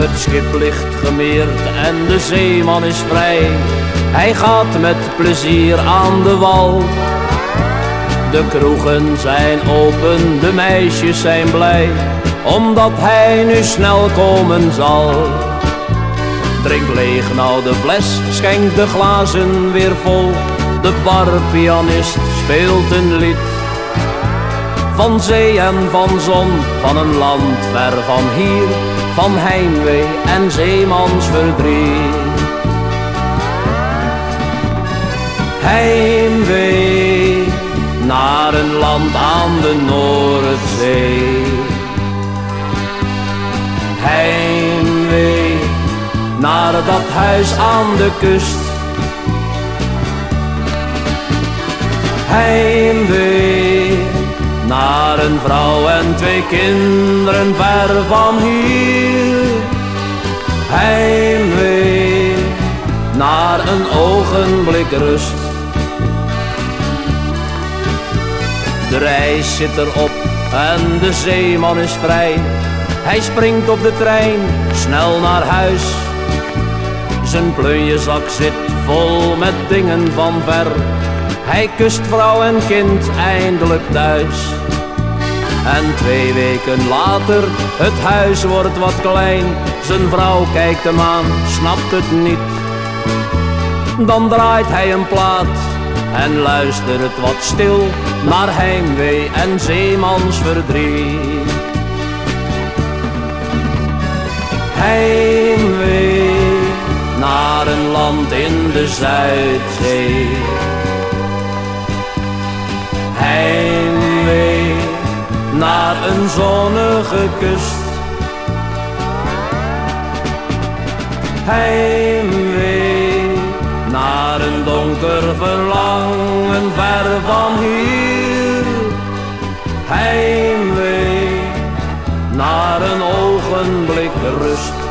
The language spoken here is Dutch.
Het schip ligt gemeerd en de zeeman is vrij. Hij gaat met plezier aan de wal. De kroegen zijn open, de meisjes zijn blij, omdat hij nu snel komen zal. Drink leeg nou de fles, schenk de glazen weer vol. De barpianist speelt een lied van zee en van zon, van een land ver van hier, van heimwee en zeemansverdriet. Heimwee naar een land aan de Noordzee. Heimwee naar dat huis aan de kust. Heimwee naar een vrouw en twee kinderen ver van hier. Heimwee naar een ogenblik rust. De reis zit erop en de zeeman is vrij. Hij springt op de trein, snel naar huis. Zijn plunjezak zit vol met dingen van ver. Hij kust vrouw en kind eindelijk thuis. En twee weken later, het huis wordt wat klein. Zijn vrouw kijkt hem aan, snapt het niet. Dan draait hij een plaat en luistert wat stil naar heimwee en zeemansverdriet. Heimwee naar een land in de Zuidzee. naar een zonnige kust. Heimwee naar een donker verlangen ver van hier. Heimwee naar een ogenblik rust.